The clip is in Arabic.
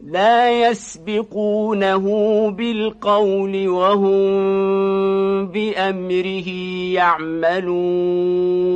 لا يسبقونه بالقول وهم بأمره يعملون.